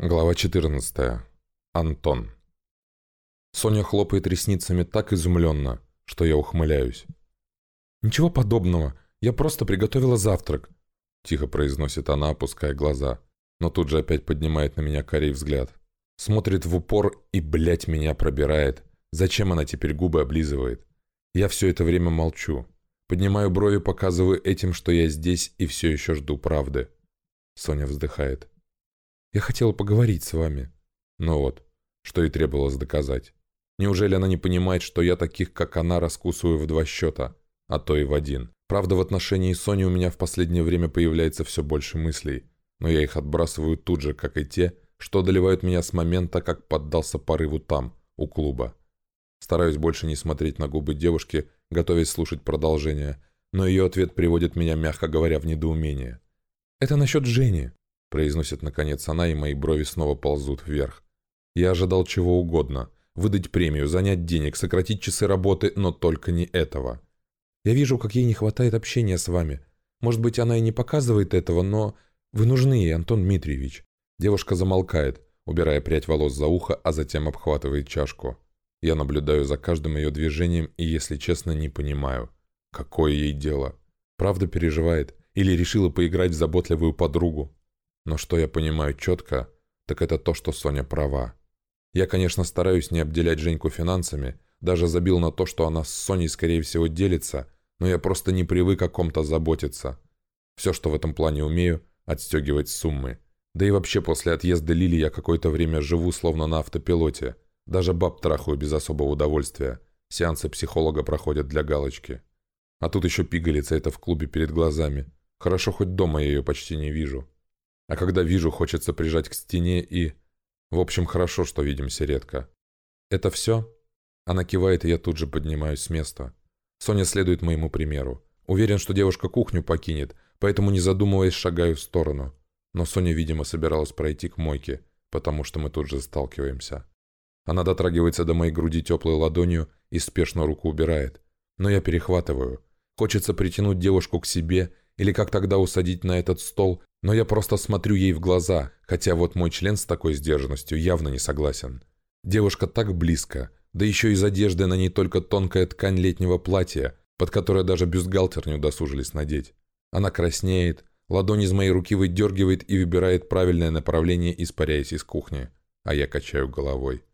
Глава 14. Антон. Соня хлопает ресницами так изумленно, что я ухмыляюсь. «Ничего подобного, я просто приготовила завтрак», — тихо произносит она, опуская глаза, но тут же опять поднимает на меня корей взгляд. Смотрит в упор и, блядь, меня пробирает. Зачем она теперь губы облизывает? Я все это время молчу. Поднимаю брови, показываю этим, что я здесь и все еще жду правды. Соня вздыхает. Я хотела поговорить с вами». Ну вот, что и требовалось доказать. Неужели она не понимает, что я таких, как она, раскусываю в два счета, а то и в один? Правда, в отношении Сони у меня в последнее время появляется все больше мыслей, но я их отбрасываю тут же, как и те, что одолевают меня с момента, как поддался порыву там, у клуба. Стараюсь больше не смотреть на губы девушки, готовясь слушать продолжение, но ее ответ приводит меня, мягко говоря, в недоумение. «Это насчет Жени», — произносит наконец она, и мои брови снова ползут вверх. Я ожидал чего угодно. Выдать премию, занять денег, сократить часы работы, но только не этого. Я вижу, как ей не хватает общения с вами. Может быть, она и не показывает этого, но вы нужны ей, Антон Дмитриевич. Девушка замолкает, убирая прядь волос за ухо, а затем обхватывает чашку. Я наблюдаю за каждым ее движением и, если честно, не понимаю, какое ей дело. Правда переживает или решила поиграть в заботливую подругу, но что я понимаю четко, так это то, что Соня права. Я, конечно, стараюсь не обделять Женьку финансами, даже забил на то, что она с Соней, скорее всего, делится, но я просто не привык о ком-то заботиться. Все, что в этом плане умею, отстегивать суммы. Да и вообще после отъезда Лили я какое-то время живу словно на автопилоте. Даже баб трахаю без особого удовольствия. Сеансы психолога проходят для галочки. А тут еще пигалица это в клубе перед глазами. Хорошо, хоть дома я ее почти не вижу. А когда вижу, хочется прижать к стене и... В общем, хорошо, что видимся редко. «Это все?» Она кивает, и я тут же поднимаюсь с места. Соня следует моему примеру. Уверен, что девушка кухню покинет, поэтому, не задумываясь, шагаю в сторону. Но Соня, видимо, собиралась пройти к мойке, потому что мы тут же сталкиваемся. Она дотрагивается до моей груди теплой ладонью и спешно руку убирает. Но я перехватываю. Хочется притянуть девушку к себе или как тогда усадить на этот стол но я просто смотрю ей в глаза, хотя вот мой член с такой сдержанностью явно не согласен. Девушка так близко, да еще из одежды на ней только тонкая ткань летнего платья, под которое даже бюстгальтер не удосужились надеть. Она краснеет, ладонь из моей руки выдергивает и выбирает правильное направление, испаряясь из кухни. А я качаю головой.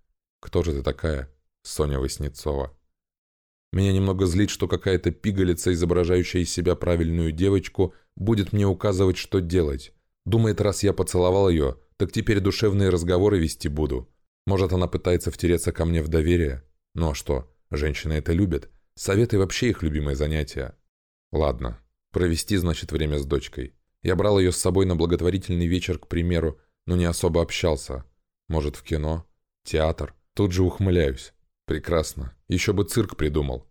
«Кто же ты такая?» Соня Васнецова. Меня немного злит, что какая-то пигалица, изображающая из себя правильную девочку, будет мне указывать, что делать. Думает, раз я поцеловал ее, так теперь душевные разговоры вести буду. Может, она пытается втереться ко мне в доверие? Ну а что, женщины это любят. Советы вообще их любимое занятие. Ладно, провести, значит, время с дочкой. Я брал ее с собой на благотворительный вечер, к примеру, но не особо общался. Может, в кино? Театр? Тут же ухмыляюсь. Прекрасно. Еще бы цирк придумал.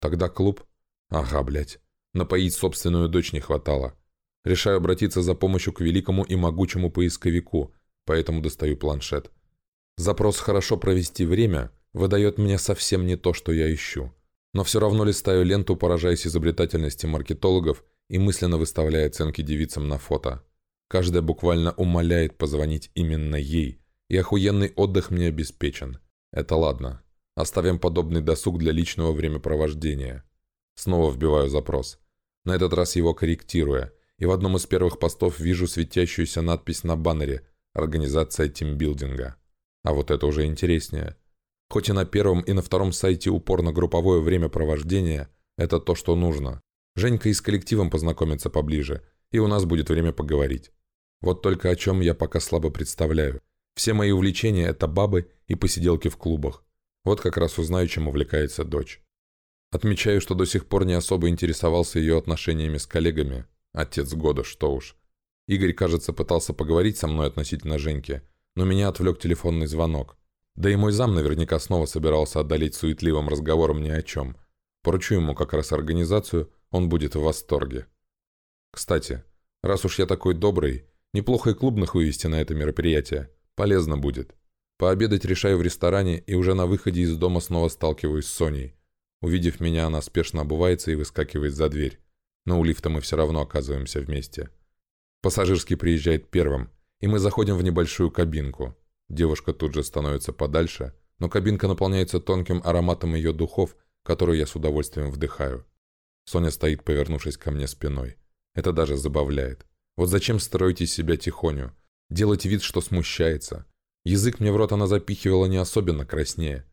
Тогда клуб? Ага, блядь. Напоить собственную дочь не хватало. Решаю обратиться за помощью к великому и могучему поисковику, поэтому достаю планшет. Запрос «хорошо провести время» выдает мне совсем не то, что я ищу. Но все равно листаю ленту, поражаясь изобретательности маркетологов и мысленно выставляя оценки девицам на фото. Каждая буквально умоляет позвонить именно ей, и охуенный отдых мне обеспечен. Это ладно. Оставим подобный досуг для личного времяпровождения. Снова вбиваю запрос. На этот раз его корректируя. И в одном из первых постов вижу светящуюся надпись на баннере «Организация тимбилдинга». А вот это уже интереснее. Хоть и на первом, и на втором сайте упор на групповое времяпровождение – это то, что нужно. Женька и с коллективом познакомится поближе, и у нас будет время поговорить. Вот только о чем я пока слабо представляю. Все мои увлечения – это бабы и посиделки в клубах. Вот как раз узнаю, чем увлекается дочь. Отмечаю, что до сих пор не особо интересовался ее отношениями с коллегами. Отец года, что уж. Игорь, кажется, пытался поговорить со мной относительно Женьки, но меня отвлек телефонный звонок. Да и мой зам наверняка снова собирался отдалить суетливым разговором ни о чем. Поручу ему как раз организацию, он будет в восторге. Кстати, раз уж я такой добрый, неплохо и клубных вывести на это мероприятие. Полезно будет. Пообедать решаю в ресторане и уже на выходе из дома снова сталкиваюсь с Соней. Увидев меня, она спешно обувается и выскакивает за дверь. Но у лифта мы все равно оказываемся вместе. Пассажирский приезжает первым, и мы заходим в небольшую кабинку. Девушка тут же становится подальше, но кабинка наполняется тонким ароматом ее духов, которую я с удовольствием вдыхаю. Соня стоит, повернувшись ко мне спиной. Это даже забавляет. Вот зачем строить из себя тихоню? Делать вид, что смущается. Язык мне в рот она запихивала не особенно краснее.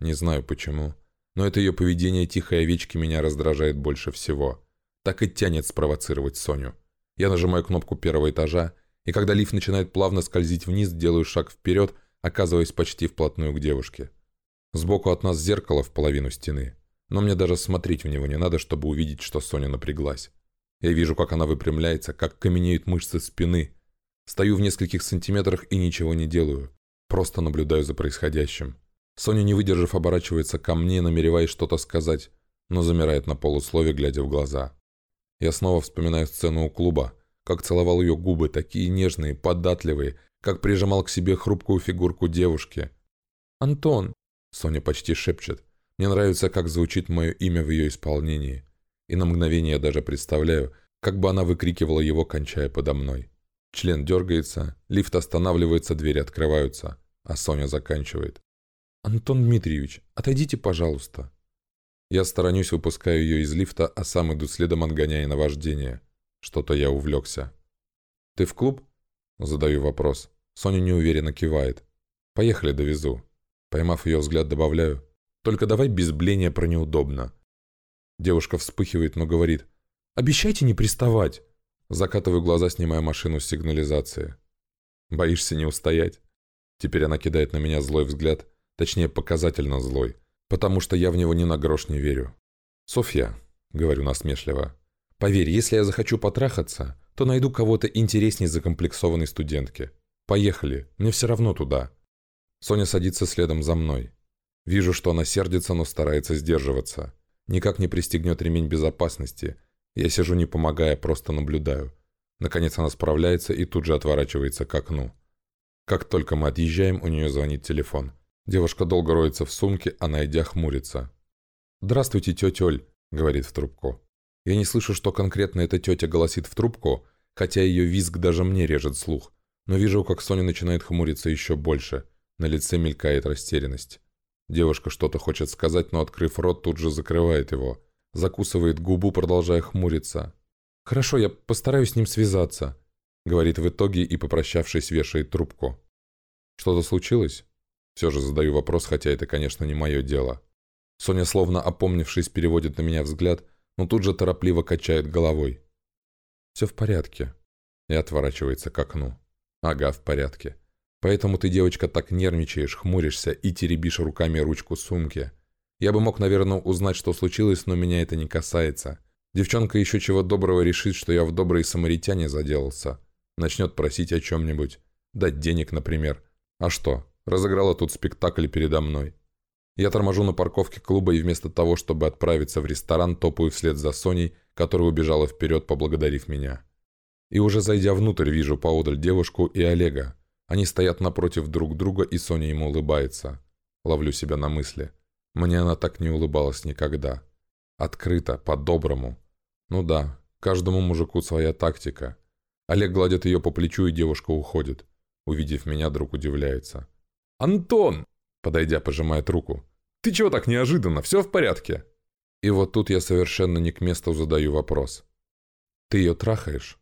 Не знаю почему, но это ее поведение тихой овечки меня раздражает больше всего. Так и тянет спровоцировать Соню. Я нажимаю кнопку первого этажа, и когда лифт начинает плавно скользить вниз, делаю шаг вперед, оказываясь почти вплотную к девушке. Сбоку от нас зеркало в половину стены, но мне даже смотреть в него не надо, чтобы увидеть, что Соня напряглась. Я вижу, как она выпрямляется, как каменеют мышцы спины. Стою в нескольких сантиметрах и ничего не делаю. Просто наблюдаю за происходящим. Соня, не выдержав, оборачивается ко мне, намереваясь что-то сказать, но замирает на полуслове, глядя в глаза. Я снова вспоминаю сцену у клуба, как целовал ее губы, такие нежные, податливые, как прижимал к себе хрупкую фигурку девушки. «Антон!» — Соня почти шепчет. Мне нравится, как звучит мое имя в ее исполнении. И на мгновение я даже представляю, как бы она выкрикивала его, кончая подо мной. Член дергается, лифт останавливается, двери открываются, а Соня заканчивает. «Антон Дмитриевич, отойдите, пожалуйста». Я сторонюсь, выпускаю ее из лифта, а сам иду следом, отгоняя на вождение. Что-то я увлекся. «Ты в клуб?» Задаю вопрос. Соня неуверенно кивает. «Поехали, довезу». Поймав ее взгляд, добавляю. «Только давай без бления про неудобно». Девушка вспыхивает, но говорит. «Обещайте не приставать». Закатываю глаза, снимая машину с сигнализации. «Боишься не устоять?» Теперь она кидает на меня злой взгляд, Точнее, показательно злой. Потому что я в него ни на грош не верю. «Софья», — говорю насмешливо, — «поверь, если я захочу потрахаться, то найду кого-то интереснее закомплексованной студентки. Поехали, мне все равно туда». Соня садится следом за мной. Вижу, что она сердится, но старается сдерживаться. Никак не пристегнет ремень безопасности. Я сижу не помогая, просто наблюдаю. Наконец она справляется и тут же отворачивается к окну. Как только мы отъезжаем, у нее звонит телефон. Девушка долго роется в сумке, а найдя хмурится. «Здравствуйте, тетя Оль», — говорит в трубку. Я не слышу, что конкретно эта тетя голосит в трубку, хотя ее визг даже мне режет слух. Но вижу, как Соня начинает хмуриться еще больше. На лице мелькает растерянность. Девушка что-то хочет сказать, но, открыв рот, тут же закрывает его. Закусывает губу, продолжая хмуриться. «Хорошо, я постараюсь с ним связаться», — говорит в итоге и, попрощавшись, вешает трубку. «Что-то случилось?» Все же задаю вопрос, хотя это, конечно, не мое дело. Соня, словно опомнившись, переводит на меня взгляд, но тут же торопливо качает головой. «Все в порядке». И отворачивается к окну. «Ага, в порядке. Поэтому ты, девочка, так нервничаешь, хмуришься и теребишь руками ручку сумки. Я бы мог, наверное, узнать, что случилось, но меня это не касается. Девчонка еще чего доброго решит, что я в добрые самаритяне заделался. Начнет просить о чем-нибудь. Дать денег, например. А что, разыграла тут спектакль передо мной. Я торможу на парковке клуба и вместо того, чтобы отправиться в ресторан, топаю вслед за Соней, которая убежала вперед, поблагодарив меня. И уже зайдя внутрь, вижу поодаль девушку и Олега. Они стоят напротив друг друга, и Соня ему улыбается. Ловлю себя на мысли. Мне она так не улыбалась никогда. Открыто, по-доброму. Ну да, каждому мужику своя тактика. Олег гладит ее по плечу, и девушка уходит. Увидев меня, друг удивляется. «Антон!» Подойдя, пожимает руку. «Ты чего так неожиданно? Все в порядке?» И вот тут я совершенно не к месту задаю вопрос. «Ты ее трахаешь?»